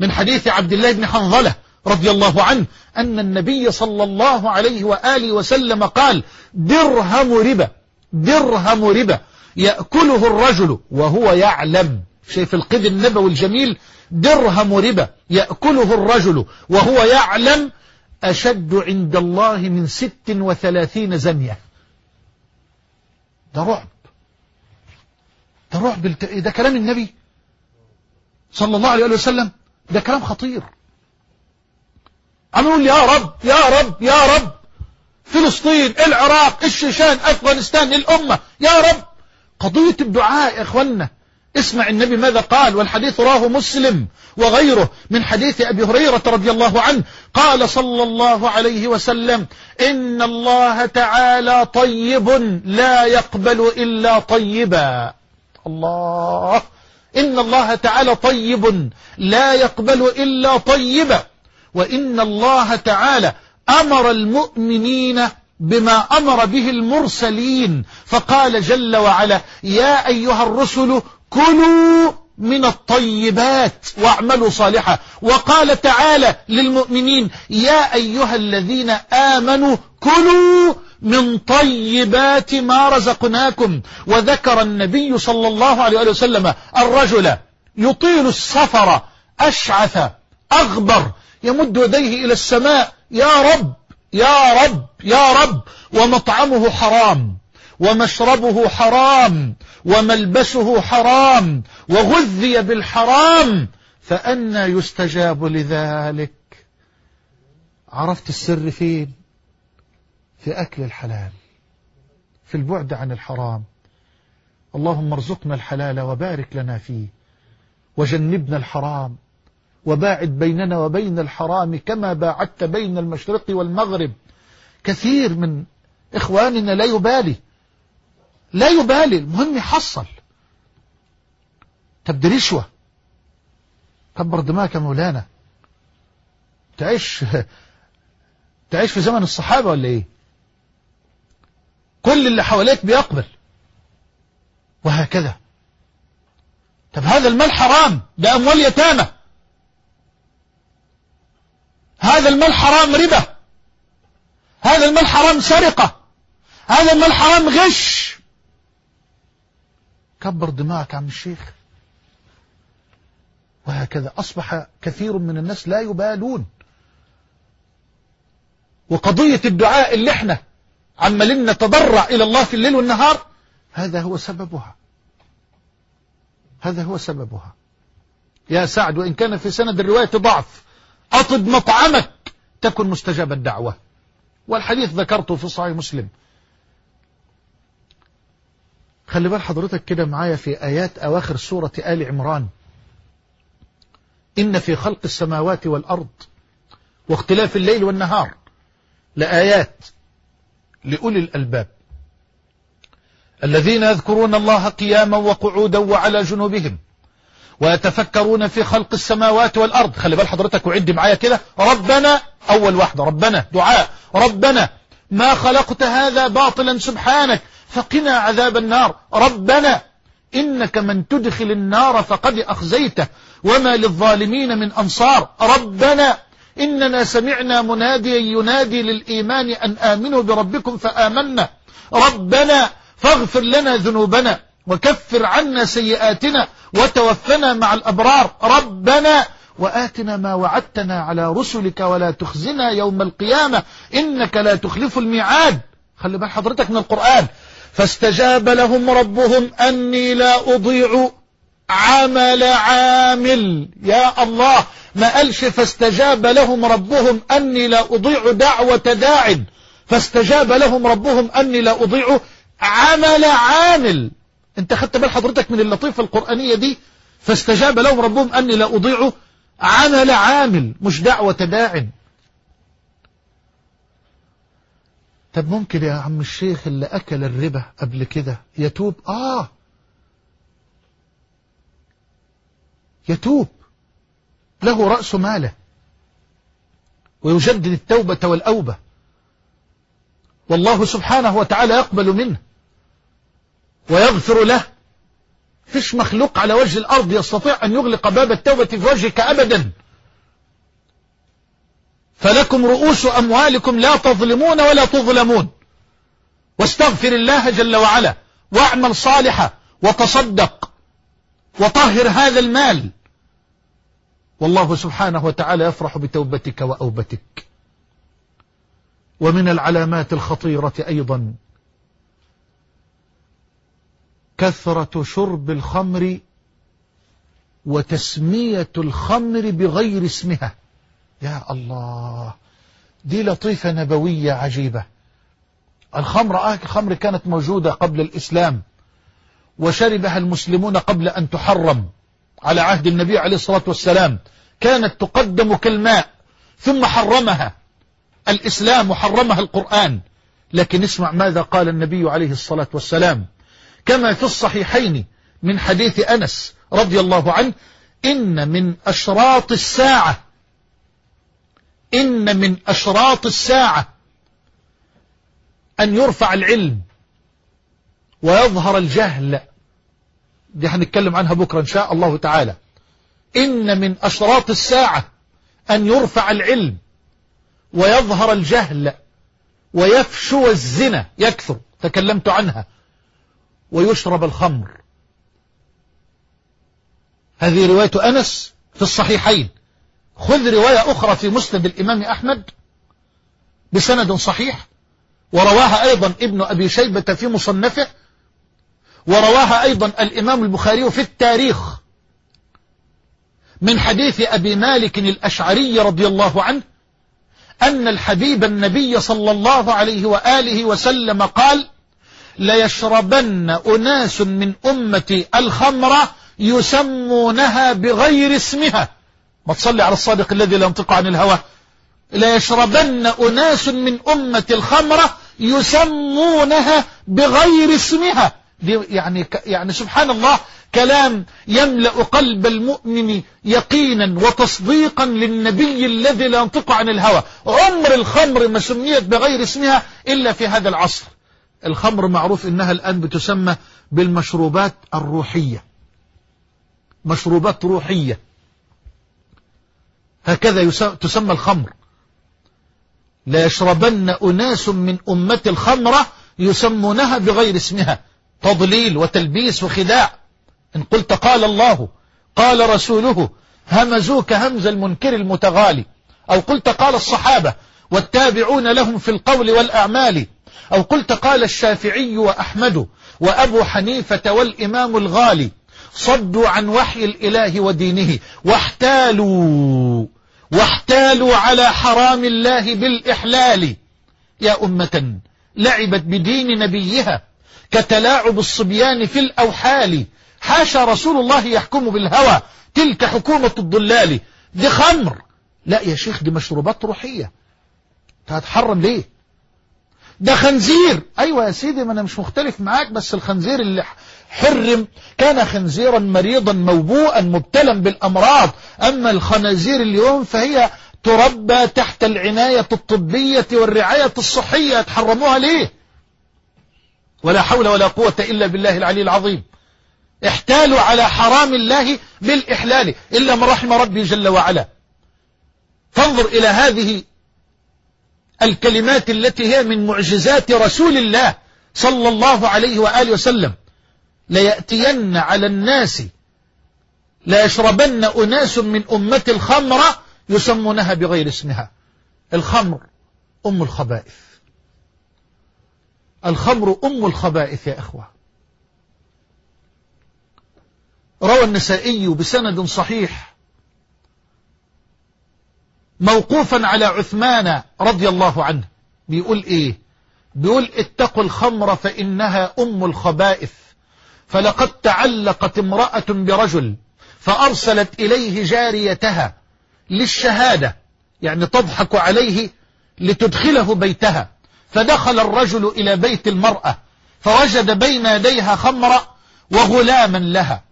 من حديث عبد الله بن حنظلة. رضي الله عنه أن النبي صلى الله عليه وآله وسلم قال درهم ربا درهم ربا يأكله الرجل وهو يعلم. شايف القذ النبوي الجميل درهم ربا يأكله الرجل وهو يعلم أشد عند الله من ست وثلاثين زنية ده رعب. ده رعب. ده كلام النبي صلى الله عليه وسلم. ده كلام خطير. عم يقول يا رب يا رب يا رب. فلسطين العراق الشيشان أفغانستان الأمة يا رب. قضية الدعاء يا إخوانا اسمع النبي ماذا قال والحديث راه مسلم وغيره من حديث أبي هريرة رضي الله عنه. قال صلى الله عليه وسلم إن الله تعالى طيب لا يقبل إلا طيبا. الله. إن الله تعالى طيب لا يقبل إلا طيبا. وإن الله تعالى أمر المؤمنين بما أمر به المرسلين. فقال جل وعلا يا أيها الرسل كلوا من الطيبات واعملوا صالحا. وقال تعالى للمؤمنين يا أيها الذين آمنوا كلوا من طيبات ما رزقناكم. وذكر النبي صلى الله عليه وسلم الرجل يطيل السفر أشعث أغبر يمد يديه إلى السماء يا رب يا رب يا رب ومطعمه حرام ومشربه حرام وملبسه حرام وغذي بالحرام فأنا يستجاب لذلك. عرفت السر فين؟ في أكل الحلال في البعد عن الحرام. اللهم ارزقنا الحلال وبارك لنا فيه وجنبنا الحرام. وباعد بيننا وبين الحرام كما باعدت بين المشرق والمغرب. كثير من إخواننا لا يبالي. لا يبالي. المهم يحصل. تبدي رشوة. كبر دماغك يا مولانا. تعيش تعيش في زمن الصحابة ولا إيه؟ كل اللي حواليك بيقبل. وهكذا. طب هذا المال حرام. ده أموال يتامى. هذا المال حرام ربا. هذا المال حرام سرقة. هذا المال حرام غش. كبر دماغك عم الشيخ. وهكذا أصبح كثير من الناس لا يبالون. وقضية الدعاء اللي إحنا عمالين نتضرع إلى الله في الليل والنهار هذا هو سببها. هذا هو سببها. يا سعد وإن كان في سند الرواية ضعف أطب مطعمك تكن مستجاب الدعوة. والحديث ذكرته في صحيح مسلم. خلي بال حضرتك كده معايا في آيات أواخر سورة آل عمران. إن في خلق السماوات والأرض واختلاف الليل والنهار لآيات لأولي الألباب. الذين يذكرون الله قياما وقعودا وعلى جنوبهم ويتفكرون في خلق السماوات والأرض. خلي بال حضرتك وعد معايا كده. ربنا أول واحدة ربنا دعاء. ربنا ما خلقت هذا باطلا سبحانك فقنا عذاب النار. ربنا إنك من تدخل النار فقد أخزيته وما للظالمين من أنصار. ربنا إننا سمعنا مناديا ينادي للإيمان أن آمنوا بربكم فآمنا. ربنا فاغفر لنا ذنوبنا. وكفر عنا سيئاتنا وتوفنا مع الأبرار. ربنا وآتنا ما وعدتنا على رسلك ولا تخزنا يوم القيامة. إنك لا تخلف الميعاد. خلي بال حضرتك من القرآن. فاستجاب لهم ربهم أني لا أضيع عمل عامل. يا الله ما قالش فاستجاب لهم ربهم أني لا أضيع دعوة داع. فاستجاب لهم ربهم أني لا أضيع عمل عامل. انت خدت بال حضرتك من اللطيفة القرآنية دي فاستجاب لهم ربهم أني لا أضيع عمل عامل مش دعوة داع. طب ممكن يا عم الشيخ اللي أكل الربا قبل كده يتوب؟ آه. يتوب. له رأس ماله. ويجدد التوبة والأوبة. والله سبحانه وتعالى يقبل منه. ويغفر له. فيش مخلوق على وجه الأرض يستطيع أن يغلق باب التوبة في وجهك أبدا. فلكم رؤوس أموالكم لا تظلمون ولا تظلمون. واستغفر الله جل وعلا واعمل صالحا وتصدق وطهر هذا المال. والله سبحانه وتعالى يفرح بتوبتك وأوبتك. ومن العلامات الخطيرة أيضا كثرة شرب الخمر وتسمية الخمر بغير اسمها. يا الله دي لطيفة نبوية عجيبة. الخمر آه الخمر كانت موجودة قبل الإسلام وشربها المسلمون قبل أن تحرم على عهد النبي عليه الصلاة والسلام. كانت تقدم كالماء ثم حرمها الإسلام وحرمها القرآن. لكن اسمع ماذا قال النبي عليه الصلاة والسلام. كما في الصحيحين من حديث أنس رضي الله عنه إن من أشراط الساعة إن من أشراط الساعة أن يرفع العلم ويظهر الجهل. دي هنتكلم عنها بكرة إن شاء الله تعالى. إن من أشراط الساعة أن يرفع العلم ويظهر الجهل ويفشو الزنا يكثر. تكلمت عنها. ويشرب الخمر. هذه رواية أنس في الصحيحين. خذ رواية أخرى في مسند الإمام أحمد بسند صحيح. ورواها أيضا ابن أبي شيبة في مصنفه. ورواها أيضا الإمام البخاري في التاريخ. من حديث أبي مالك الأشعري رضي الله عنه أن الحبيب النبي صلى الله عليه وآله وسلم قال ليشربن أناس من أمتي الخمر يسمونها بغير اسمها. ما تصلي على الصادق الذي لا ينطق عن الهوى. ليشربن أناس من أمة الخمر يسمونها بغير اسمها. دي يعني, يعني سبحان الله كلام يملأ قلب المؤمن يقينا وتصديقا للنبي الذي لا ينطق عن الهوى. عمر الخمر ما سميت بغير اسمها إلا في هذا العصر. الخمر معروف إنها الآن بتسمى بالمشروبات الروحية. مشروبات روحية. هكذا تسمى الخمر. لا يشربن أناس من أمة الخمرة يسمونها بغير اسمها. تضليل وتلبيس وخداع. إن قلت قال الله قال رسوله همزوك همز المنكر المتغالي. أو قلت قال الصحابة والتابعون لهم في القول والأعمال أو قلت قال الشافعي وأحمد وأبو حنيفة والإمام الغالي صدوا عن وحي الإله ودينه واحتالوا واحتالوا على حرام الله بالإحلال. يا أمة لعبت بدين نبيها كتلاعب الصبيان في الأوحال. حاشا رسول الله يحكم بالهوى تلك حكومة الضلال. دي خمر لا يا شيخ دي مشروبات روحية. هتحرم ليه؟ ده خنزير. أيوه يا سيدي ما أنا مش مختلف معاك بس الخنزير اللي حرم كان خنزيرا مريضا موبوءا مبتلا بالأمراض. أما الخنازير اليوم فهي تربى تحت العناية الطبية والرعاية الصحية. تحرموها ليه؟ ولا حول ولا قوة إلا بالله العلي العظيم. احتالوا على حرام الله بالإحلال. إلا من رحم ربي جل وعلا. فانظر إلى هذه الكلمات التي هي من معجزات رسول الله صلى الله عليه وآله وسلم. ليأتين على الناس لا يشربن أناس من أمة الخمرة يسمونها بغير اسمها. الخمر أم الخبائث. الخمر أم الخبائث يا إخوة. روى النسائي بسند صحيح موقوفا على عثمان رضي الله عنه. بيقول إيه؟ بيقول اتقوا الخمر فإنها أم الخبائث. فلقد تعلقت امرأة برجل فأرسلت إليه جاريتها للشهادة يعني تضحك عليه لتدخله بيتها. فدخل الرجل إلى بيت المرأة فوجد بين يديها خمرة وغلاما لها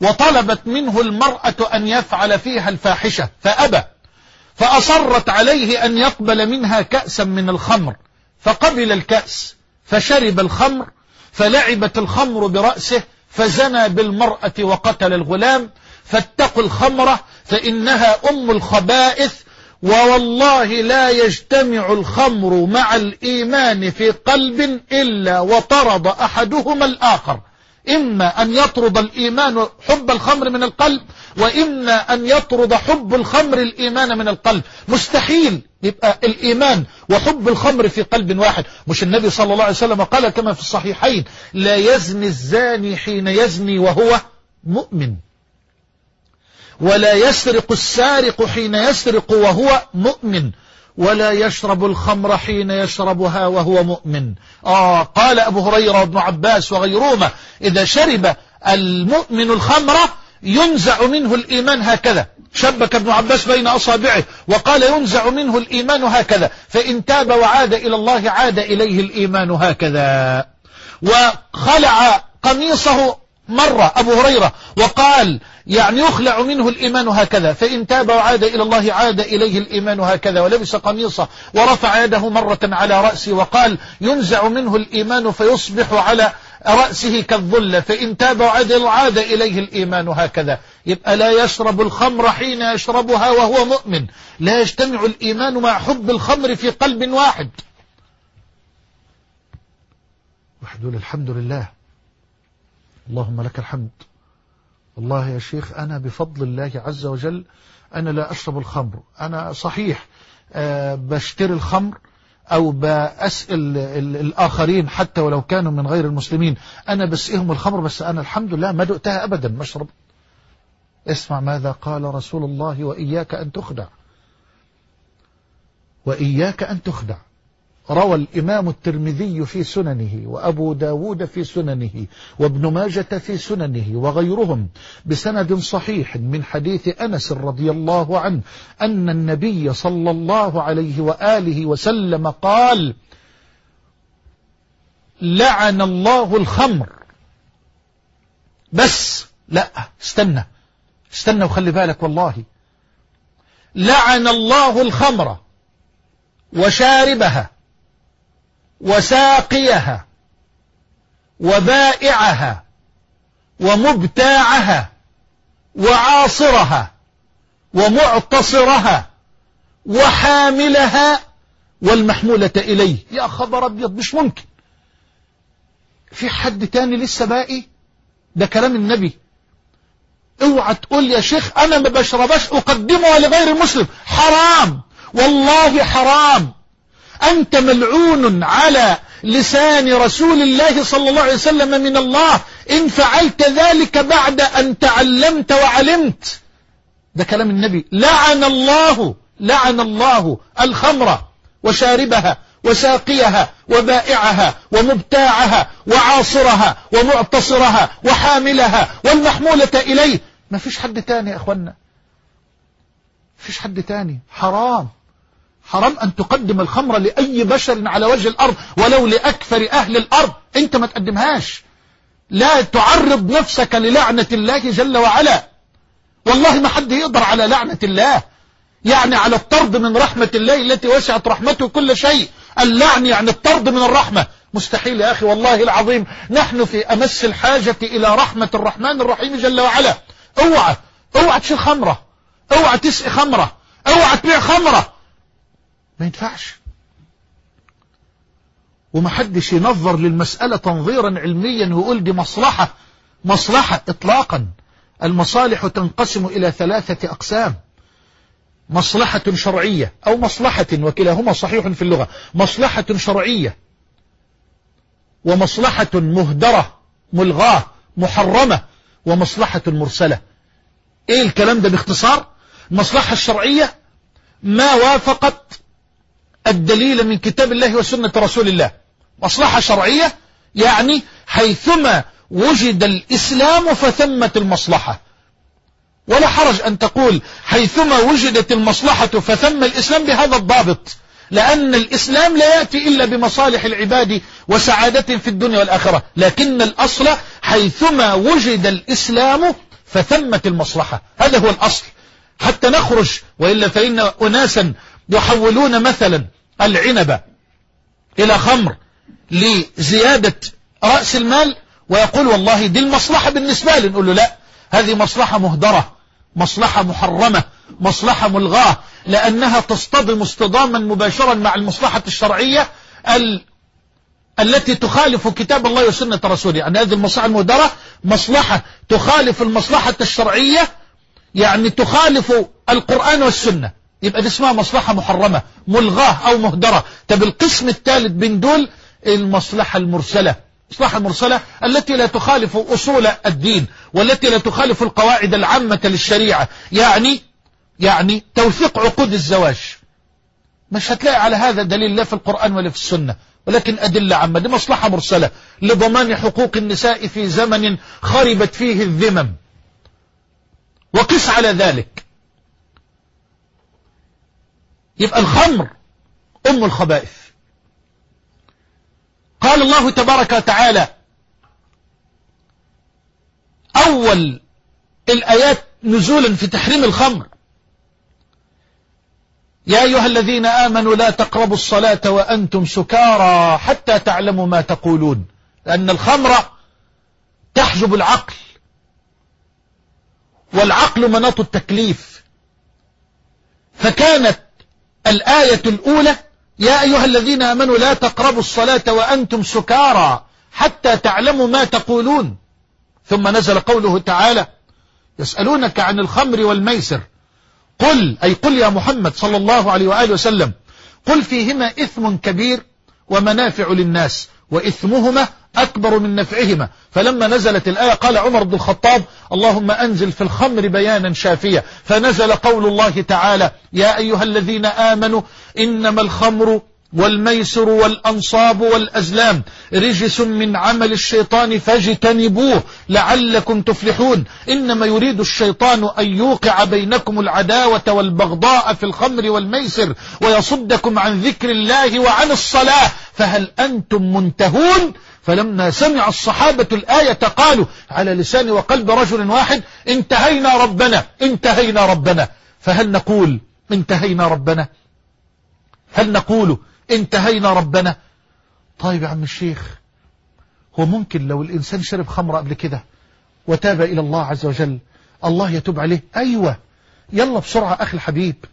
وطلبت منه المرأة أن يفعل فيها الفاحشة فأبى. فأصرت عليه أن يقبل منها كأسا من الخمر فقبل الكأس فشرب الخمر فلعبت الخمر برأسه فزنى بالمرأة وقتل الغلام فاتقوا الخمرة فإنها أم الخبائث ووالله لا يجتمع الخمر مع الإيمان في قلب إلا وطرد أحدهما الآخر. إما أن يطرد الإيمان حب الخمر من القلب وإما أن يطرد حب الخمر الإيمان من القلب. مستحيل يبقى الإيمان وحب الخمر في قلب واحد. مش النبي صلى الله عليه وسلم قال كما في الصحيحين لا يزني الزاني حين يزني وهو مؤمن ولا يسرق السارق حين يسرق وهو مؤمن. ولا يشرب الخمر حين يشربها وهو مؤمن. آه قال أبو هريرة وابن عباس وغيرهما إذا شرب المؤمن الخمر ينزع منه الإيمان هكذا. شبك ابن عباس بين أصابعه وقال ينزع منه الإيمان هكذا. فإن تاب وعاد إلى الله عاد إليه الإيمان هكذا. وخلع قميصه مرة أبو هريرة وقال يعني يخلع منه الإيمان هكذا فإن تاب وعاد إلى الله عاد إليه الإيمان هكذا ولبس قميصه ورفع يده مرة على رأسه وقال ينزع منه الإيمان فيصبح على رأسه كالظلة فإن تاب وعاد عاد إليه الإيمان هكذا. يبقى لا يشرب الخمر حين يشربها وهو مؤمن لا يجتمع الإيمان مع حب الخمر في قلب واحد. وحدول الحمد لله. اللهم لك الحمد. والله يا شيخ أنا بفضل الله عز وجل أنا لا أشرب الخمر. أنا صحيح أه بشتري الخمر أو بأسأل الآخرين حتى ولو كانوا من غير المسلمين. أنا بسئهم الخمر بس أنا الحمد لله ما دقتها أبدا مشرب اسمع ماذا قال رسول الله وإياك أن تخدع. وإياك أن تخدع. روى الإمام الترمذي في سننه وأبو داود في سننه وابن ماجة في سننه وغيرهم بسند صحيح من حديث أنس رضي الله عنه أن النبي صلى الله عليه وآله وسلم قال لعن الله الخمر. بس لا استنى استنى وخلي بالك والله. لعن الله الخمر وشاربها. وساقيها وبائعها ومبتاعها وعاصرها ومعتصرها وحاملها والمحمولة إليه. يا خبر أبيض مش ممكن. في حد تاني لسه باقي ده كلام النبي. اوعى تقول يا شيخ أنا ما بشربش اقدمها لغير المسلم حرام والله حرام. أنت ملعون على لسان رسول الله صلى الله عليه وسلم من الله. إن فعلت ذلك بعد أن تعلمت وعلمت. ده كلام النبي. لعن الله لعن الله الخمر وشاربها وساقيها وبائعها ومبتاعها وعاصرها ومعتصرها وحاملها والمحمولة إليه. ما فيش حد تاني يا أخوانا فيش حد تاني. حرام. حرام أن تقدم الخمر لأي بشر على وجه الأرض ولو لأكثر أهل الأرض. أنت ما تقدمهاش. لا تعرض نفسك للعنة الله جل وعلا. والله ما حد يقدر على لعنة الله. يعني على الطرد من رحمة الله التي وسعت رحمته كل شيء. اللعن يعني الطرد من الرحمة. مستحيل يا أخي والله العظيم. نحن في أمس الحاجة إلى رحمة الرحمن الرحيم جل وعلا. اوعى اوعى تشيل خمرة. اوعى تسقي خمرة. اوعى تبيع خمرة. ما ينفعش. ومحدش ينظر للمسألة تنظيرا علميا ويقول دي مصلحة. مصلحة اطلاقا. المصالح تنقسم إلى ثلاثة أقسام. مصلحة شرعية أو مصلحة وكلاهما صحيح في اللغة. مصلحة شرعية ومصلحة مهدرة ملغاة محرمة ومصلحة مرسلة. إيه الكلام ده باختصار؟ المصلحة الشرعية ما وافقت الدليل من كتاب الله وسنة رسول الله. مصلحة شرعية يعني حيثما وجد الإسلام فثمة المصلحة. ولا حرج أن تقول حيثما وجدت المصلحة فثم الإسلام بهذا الضابط. لأن الإسلام لا يأتي إلا بمصالح العباد وسعادة في الدنيا والآخرة. لكن الأصل حيثما وجد الإسلام فثمة المصلحة. هذا هو الأصل. حتى نخرج وإلا فإن أناسا يحولون مثلا. العنب إلى خمر لزيادة رأس المال ويقول والله دي المصلحة بالنسبة لي. نقول له لا هذه مصلحة مهدرة مصلحة محرمة مصلحة ملغاة لأنها تصطدم اصطداما مباشرا مع المصلحة الشرعية ال... التي تخالف كتاب الله وسنة رسوله. يعني هذه المصلحة المهدرة مصلحة تخالف المصلحة الشرعية يعني تخالف القرآن والسنة. يبقى دي اسمها مصلحة محرمة ملغاة أو مهدرة. طب القسم الثالث بين دول المصلحة المرسلة. المصلحة المرسلة التي لا تخالف أصول الدين والتي لا تخالف القواعد العامة للشريعة. يعني يعني توثيق عقود الزواج. مش هتلاقي على هذا دليل لا في القرآن ولا في السنة. ولكن أدلة عامة. دي مصلحة مرسلة. لضمان حقوق النساء في زمن خربت فيه الذمم. وقس على ذلك. يبقى الخمر أم الخبائث. قال الله تبارك وتعالى أول الآيات نزولا في تحريم الخمر. يا أيها الذين آمنوا لا تقربوا الصلاة وأنتم سكارى حتى تعلموا ما تقولون. لأن الخمر تحجب العقل والعقل مناط التكليف. فكانت الآية الأولى يا أيها الذين آمنوا لا تقربوا الصلاة وأنتم سكارى حتى تعلموا ما تقولون. ثم نزل قوله تعالى يسألونك عن الخمر والميسر. قل أي قل يا محمد صلى الله عليه وآله وسلم قل فيهما إثم كبير ومنافع للناس وإثمهما أكبر من نفعهما. فلما نزلت الآية قال عمر بن الخطاب اللهم أنزل في الخمر بيانا شافيا. فنزل قول الله تعالى يا أيها الذين آمنوا إنما الخمر والميسر والأنصاب والأزلام رجس من عمل الشيطان فاجتنبوه لعلكم تفلحون. إنما يريد الشيطان أن يوقع بينكم العداوة والبغضاء في الخمر والميسر ويصدكم عن ذكر الله وعن الصلاة. فهل أنتم منتهون؟ فلما سمع الصحابة الآية قالوا على لسان وقلب رجل واحد انتهينا ربنا انتهينا ربنا. فهل نقول انتهينا ربنا؟ هل نقول انتهينا ربنا؟ طيب يا عم الشيخ هو ممكن لو الإنسان شرب خمر قبل كده وتاب إلى الله عز وجل الله يتوب عليه؟ أيوة. يلا بسرعة أخي الحبيب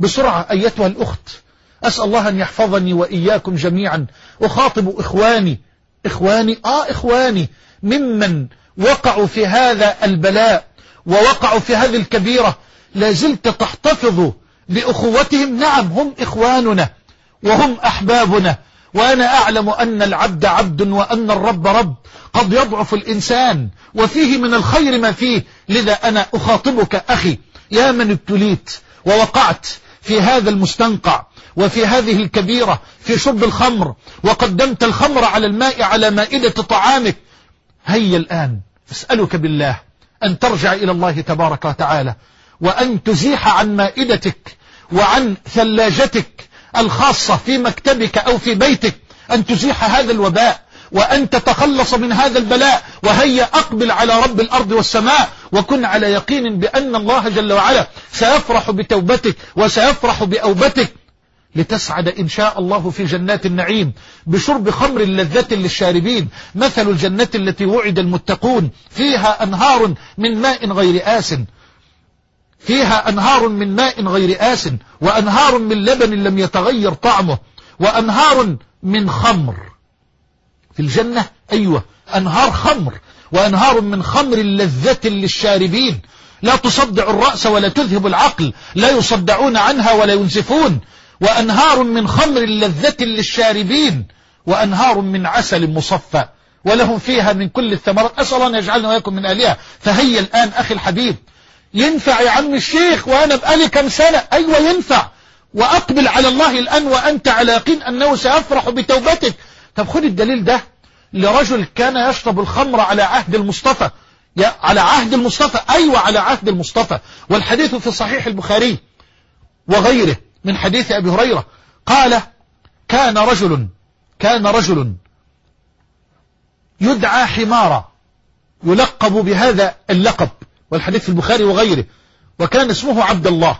بسرعة أيتها الأخت. أسأل الله أن يحفظني وإياكم جميعا. أخاطب إخواني. إخواني آه إخواني ممن وقعوا في هذا البلاء ووقعوا في هذه الكبيرة لازلت تحتفظ بأخوتهم نعم هم إخواننا وهم أحبابنا وأنا أعلم أن العبد عبد وأن الرب رب. قد يضعف الإنسان وفيه من الخير ما فيه. لذا أنا أخاطبك أخي يا من ابتليت ووقعت في هذا المستنقع. وفي هذه الكبيرة في شرب الخمر وقدمت الخمر على الماء على مائدة طعامك. هيا الآن أسألك بالله أن ترجع إلى الله تبارك وتعالى وأن تزيح عن مائدتك وعن ثلاجتك الخاصة في مكتبك أو في بيتك أن تزيح هذا الوباء وأن تتخلص من هذا البلاء. وهيا أقبل على رب الأرض والسماء وكن على يقين بأن الله جل وعلا سيفرح بتوبتك وسيفرح بأوبتك. لتسعد إن شاء الله في جنات النعيم بشرب خمر لذة للشاربين. مثل الجنة التي وعد المتقون. فيها أنهار من ماء غير آس فيها أنهار من ماء غير آس وأنهار من لبن لم يتغير طعمه. وأنهار من خمر. في الجنة أيوة أنهار خمر. وأنهار من خمر لذة للشاربين. لا تصدع الرأس ولا تذهب العقل. لا يصدعون عنها ولا ينزفون. وأنهار من خمر لذة للشاربين وأنهار من عسل مصفى ولهم فيها من كل الثمرات. أسأل أن يجعلنا وياكم من أهلها. فهيا الآن أخي الحبيب ينفع يا عم الشيخ وأنا بقالي كم سنة؟ أيوة ينفع. وأقبل على الله الآن وأنت على يقين أنه سيفرح بتوبتك. طب خد الدليل ده. لرجل كان يشرب الخمر على عهد المصطفى. على عهد المصطفى. أيوة على عهد المصطفى. والحديث في صحيح البخاري وغيره. من حديث أبي هريرة قال كان رجل كان رجل يدعى حمارا يلقب بهذا اللقب والحديث في البخاري وغيره وكان اسمه عبد الله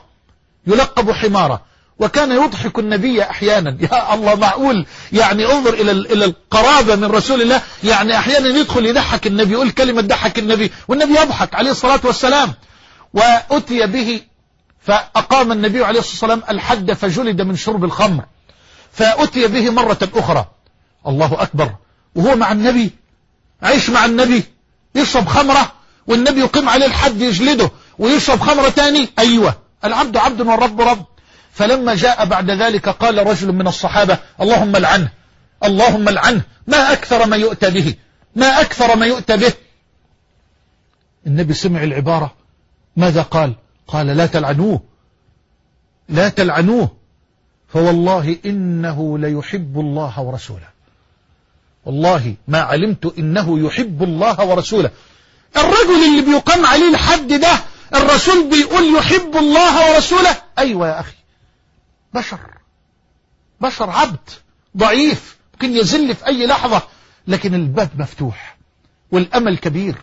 يلقب حمارا وكان يضحك النبي أحيانا يا الله معقول؟ يعني انظر إلى إلى القرابة من رسول الله يعني أحيانا يدخل يضحك النبي يقول كلمة ضحك النبي والنبي يضحك عليه الصلاة والسلام وأتي به فأقام النبي عليه الصلاة والسلام الحد فجلد من شرب الخمر فأتي به مرة أخرى. الله أكبر. وهو مع النبي عيش مع النبي يشرب خمرة والنبي يقيم عليه الحد يجلده ويشرب خمرة تاني. أيوه العبد عبد والرب رب. فلما جاء بعد ذلك قال رجل من الصحابة اللهم العنه اللهم العنه ما أكثر ما يؤتى به ما أكثر ما يؤتى به. النبي سمع العبارة ماذا قال؟ قال لا تلعنوه. لا تلعنوه. فوالله إنه ليحب الله ورسوله. والله ما علمت إنه يحب الله ورسوله. الرجل اللي بيقام عليه الحد ده الرسول بيقول يحب الله ورسوله. أيوة يا أخي. بشر. بشر عبد. ضعيف. ممكن يزل في أي لحظة. لكن الباب مفتوح. والأمل كبير.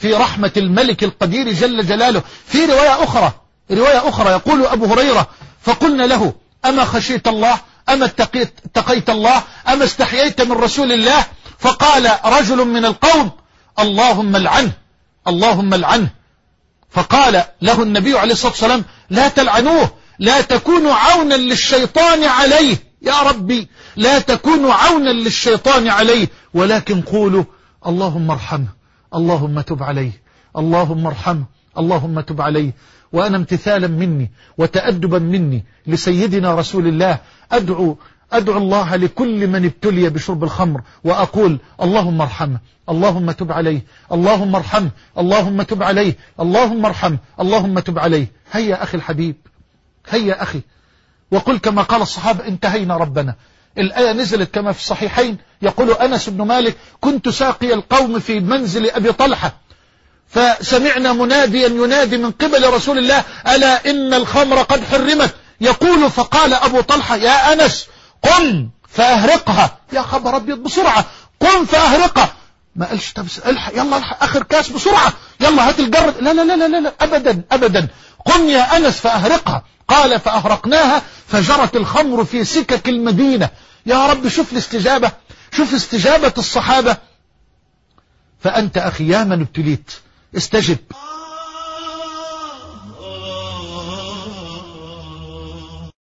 في رحمة الملك القدير جل جلاله. في رواية أخرى رواية أخرى يقول أبو هريرة فقلنا له أما خشيت الله؟ أما اتقيت, الله؟ أما استحييت من رسول الله؟ فقال رجل من القوم اللهم العنه اللهم العنه فقال له النبي عليه الصلاة والسلام لا تلعنوه لا تكونوا عونا للشيطان عليه. يا ربي لا تكونوا عونا للشيطان عليه. ولكن قولوا اللهم ارحمه. اللهم تب عليه اللهم ارحمه اللهم تب عليه وأنا امتثالا مني وتأدبا مني لسيدنا رسول الله. أدعو أدعو الله لكل من ابتلي بشرب الخمر وأقول اللهم ارحمه اللهم تب عليه اللهم ارحمه اللهم تب عليه اللهم ارحمه اللهم تب عليه هيا أخي الحبيب. هيا أخي. وقل كما قال الصحابة انتهينا ربنا. الآية نزلت كما في الصحيحين. يقول أنس بن مالك كنت ساقي القوم في منزل أبي طلحة. فسمعنا مناديا ينادي من قبل رسول الله ألا إن الخمر قد حرمت؟ يقول فقال أبو طلحة يا أنس قم فأهرقها. يا خبر أبيض بسرعة قم فأهرقها. ما قالش طب الحق يلا الحق آخر كاس بسرعة. يلا هات الجرد. لا لا لا لا لا أبدا أبدا. قم يا أنس فأهرقها. قال فأهرقناها فجرت الخمر في سكك المدينة. يا رب شوف الاستجابة شوف استجابة الصحابة. فأنت أخي يا من ابتليت استجب.